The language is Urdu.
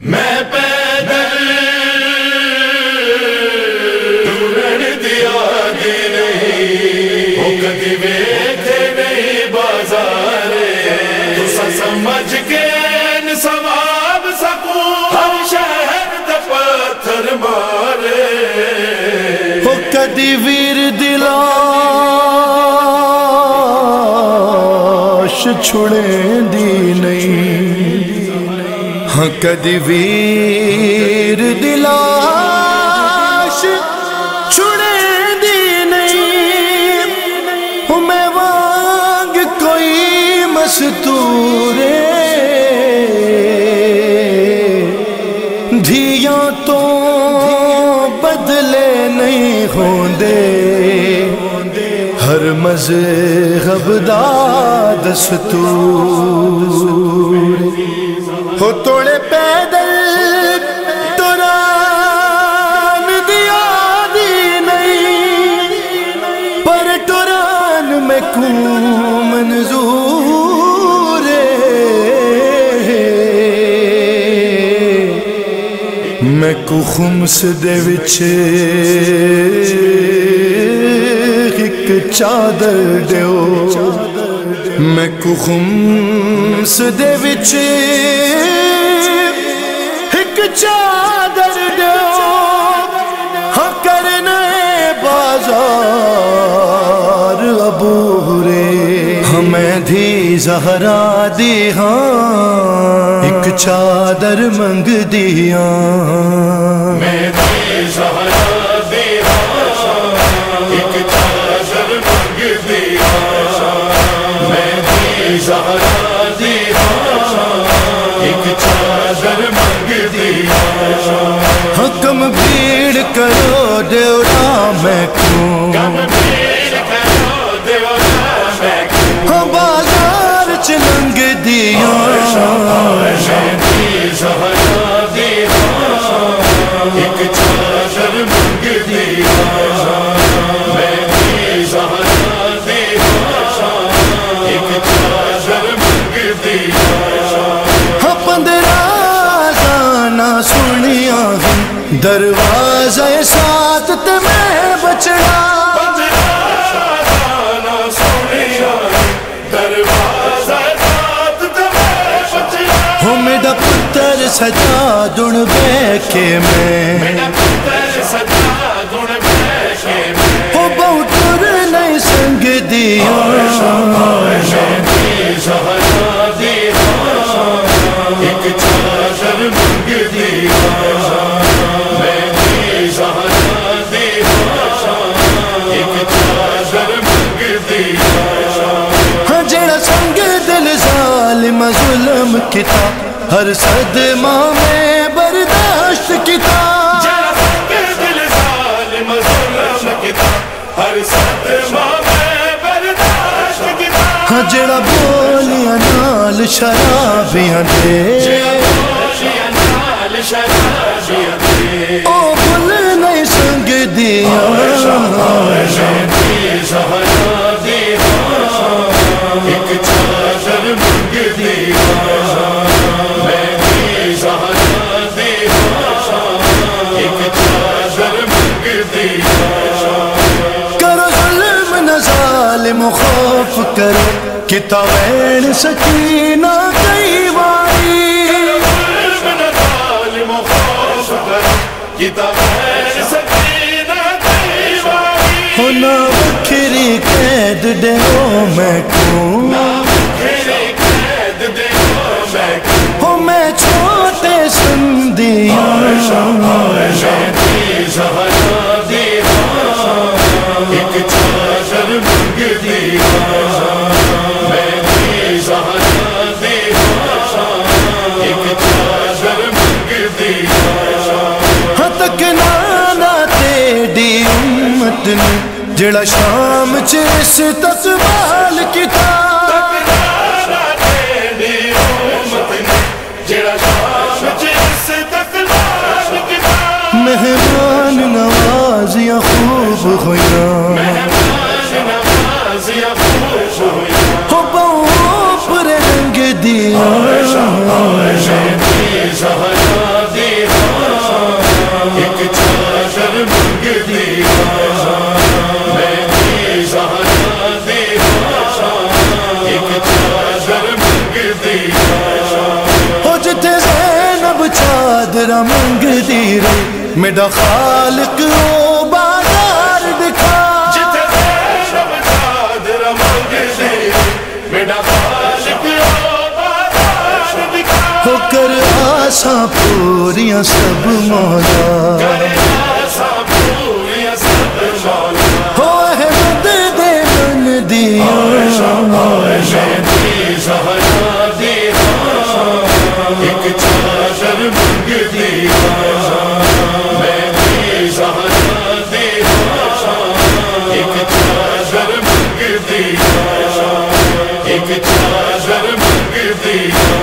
میں پیدل ٹورن دیا گی نہیں۔ وہ کدی ویکھے نہیں بازار۔ تو سمجھ کے سواب سکوں۔ ہر شہر دا پتھر مارے۔ وہ کدی ویر دلا چھڑے دی نہیں۔ ہاں کدی ویر دلاش چھڑے دی نہیں ہوں میں وانگ کوئی مستورے۔ دھیاں تو بدلے نہیں ہوندے۔ ہر مذہب دا دستور۔ ہو توڑے پیدل توران دیا دی نہیں، پر توران میں کو منظور میں کو خمس دے وچے ایک چادر دیو۔ میں کو خمس دے وچے چادر دیو ہاں کرنے بازار ابورے ہمیں دھی زہرا دی ہاں۔ ایک چادر منگ دیا ہاں۔ میں دی زہرا دیا ہاں۔ ایک چادر منگ دیا ہاں۔ میں زہرا دیا ایک چادر کرو دیوڑا میں کیوں؟ ہاں بازار چلنگ دیا ایک چادر منگ میں زہرا ایک منگ پندرہ زانا سنیا دروازہ ساتھ تے میں بچڑا۔ ہو میرا پتر سجا دن بے کے میں۔ ظلم کتا ہر صدمہ میں برداشت میں برداشت کتا ہاں جڑا بولیاں نال شرابیاں دے۔ او بھول نہیں سنگ دیا۔ خوف کرو کتابین سکینہ کئی باری ہونا بکھری قید دیو میں امت نے جڑا شام چیس تسبال کتاب۔ مہمان نوازیاں خوب ہویاں چادر منگ دی رے میرا خالق او بازار دکھا ہو کر آساں پوریاں سب مولا ایک چادر منگ